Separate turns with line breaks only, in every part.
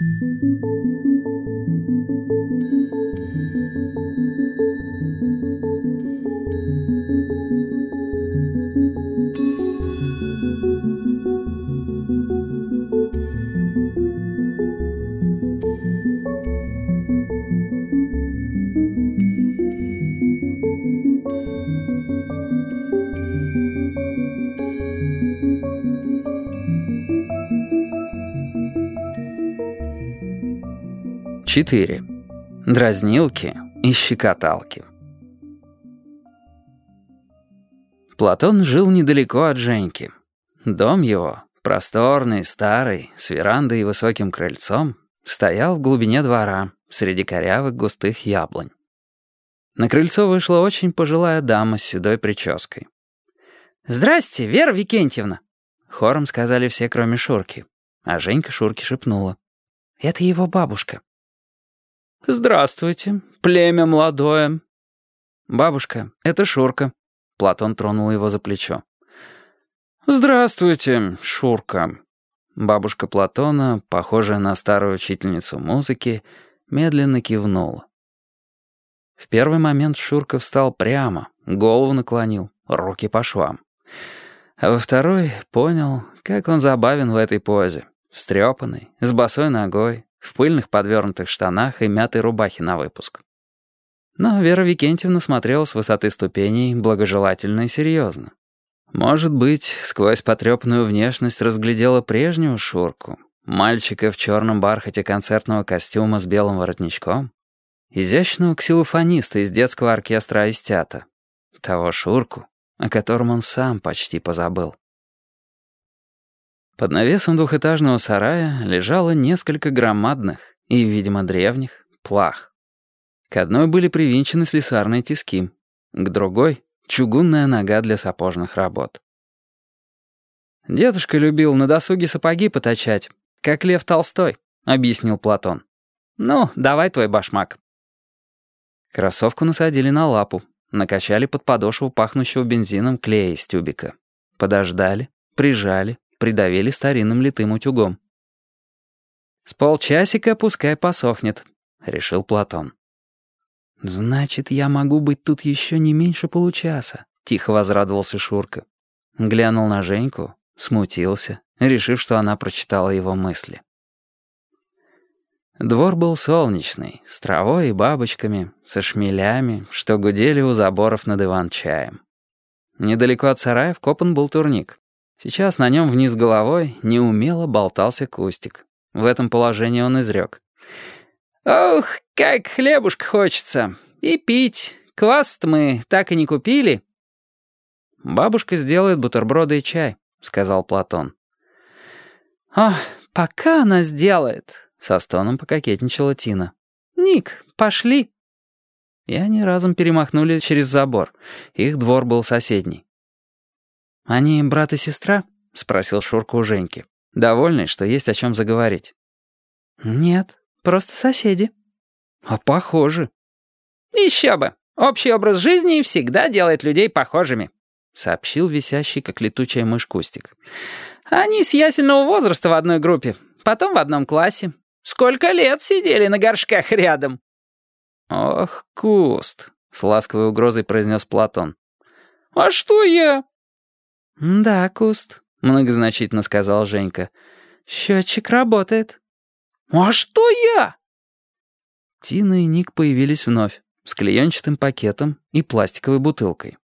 Música 4. Дразнилки и щекоталки. Платон жил недалеко от Женьки. Дом его, просторный, старый, с верандой и высоким крыльцом, стоял в глубине двора, среди корявых густых яблонь. На крыльцо вышла очень пожилая дама с седой прической. «Здрасте, Вера Викентьевна!» Хором сказали все, кроме Шурки. А Женька Шурке шепнула. «Это его бабушка».
«Здравствуйте, племя молодое».
«Бабушка, это Шурка». Платон тронул его за плечо.
«Здравствуйте, Шурка».
Бабушка Платона, похожая на старую учительницу музыки, медленно кивнула. В первый момент Шурка встал прямо, голову наклонил, руки по швам. А во второй понял, как он забавен в этой позе. Встрепанный, с босой ногой, в пыльных подвернутых штанах и мятой рубахе на выпуск. Но Вера Викентьевна смотрела с высоты ступеней благожелательно и серьезно. Может быть, сквозь потрепанную внешность разглядела прежнюю Шурку, мальчика в черном бархате концертного костюма с белым воротничком, изящного ксилофониста из детского оркестра Аистята, того Шурку, о котором он сам почти позабыл. Под навесом двухэтажного сарая лежало несколько громадных и, видимо, древних плах. К одной были привинчены слесарные тиски, к другой — чугунная нога для сапожных работ. «Дедушка любил на досуге сапоги поточать, как Лев Толстой», — объяснил Платон. «Ну, давай твой башмак». Кроссовку насадили на лапу, накачали под подошву пахнущего бензином клея из тюбика. Подождали, прижали, придавили старинным литым утюгом. «С полчасика пускай посохнет», — решил Платон. «Значит, я могу быть тут еще не меньше получаса», — тихо возрадовался Шурка. Глянул на Женьку, смутился, решив, что она прочитала его мысли. Двор был солнечный, с травой и бабочками, со шмелями, что гудели у заборов над Иван-чаем. Недалеко от сарая вкопан был турник. Сейчас на нем вниз головой неумело болтался кустик. В этом положении он изрек. «Ох, как хлебушка хочется! И пить! квас мы так и не купили!» «Бабушка сделает бутерброды и чай», — сказал Платон. «Ох, пока она сделает», — со стоном пококетничала Тина. «Ник, пошли». И они разом перемахнули через забор. Их двор был соседний. «Они брат и сестра?» — спросил Шурка у Женьки, довольный, что есть о чем заговорить. «Нет, просто соседи». «А похожи». «Еще бы! Общий образ жизни всегда делает людей похожими», — сообщил висящий, как летучая мышь, Кустик. «Они с ясельного возраста в одной группе, потом в одном классе. Сколько лет сидели на горшках рядом?» «Ох, Куст», — с ласковой угрозой произнес Платон.
«А что я?»
«Да, Куст», — многозначительно сказал Женька. «Счетчик работает».
«А что я?»
Тина и Ник появились вновь, с клеенчатым пакетом и пластиковой бутылкой.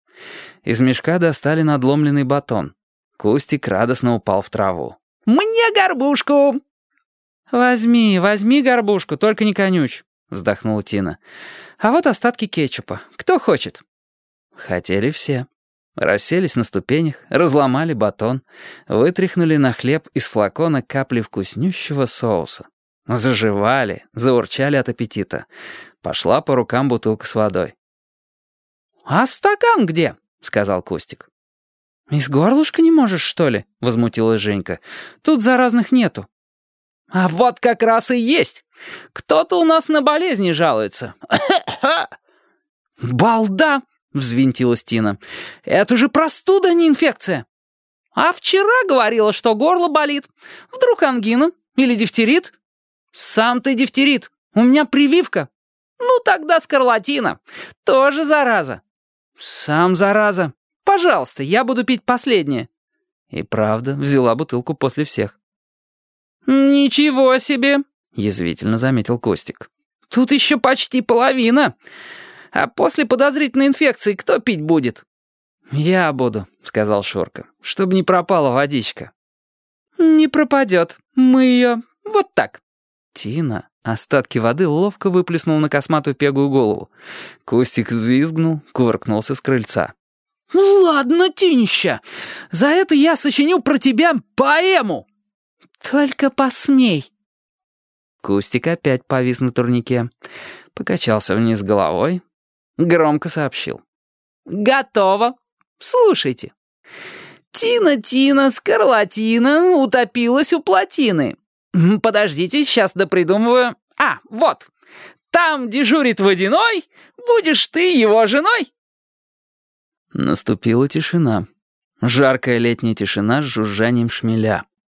Из мешка достали надломленный батон. Кустик радостно упал в траву.
«Мне горбушку!»
«Возьми, возьми горбушку, только не конюч», — вздохнула Тина. «А вот остатки кетчупа. Кто хочет?» Хотели все. Расселись на ступенях, разломали батон, вытряхнули на хлеб из флакона капли вкуснющего соуса. Заживали, заурчали от аппетита. Пошла по рукам бутылка с водой.
«А стакан где?» — сказал Костик.
«Из горлышка не можешь, что ли?» — возмутилась Женька. «Тут заразных нету».
«А вот как раз и есть. Кто-то у нас на болезни жалуется».
«Балда!» — взвинтилась Тина.
«Это же простуда, а не инфекция!» «А вчера говорила, что горло болит. Вдруг ангина? Или дифтерит?» «Сам ты дифтерит. У меня прививка». «Ну тогда скарлатина. Тоже зараза». «Сам зараза. Пожалуйста, я буду пить последнее».
И правда, взяла бутылку после всех.
«Ничего себе!»
— язвительно заметил Костик.
«Тут еще почти половина. А после подозрительной инфекции кто пить будет?»
«Я буду», — сказал Шорка, — «чтобы не пропала водичка».
«Не пропадет. Мы ее вот так».
Тина остатки воды ловко выплеснул на косматую пегую голову. Костик взвизгнул, кувыркнулся с крыльца.
«Ну ладно, Тинища, за это я сочиню про тебя поэму!» «Только посмей!»
Кустик опять повис на турнике, покачался вниз головой, громко сообщил.
«Готово! Слушайте. Тина-Тина, скарлатина, утопилась у плотины. Подождите, сейчас допридумываю. А, вот. Там дежурит водяной, будешь ты его женой.
Наступила тишина. Жаркая летняя тишина с жужжанием шмеля.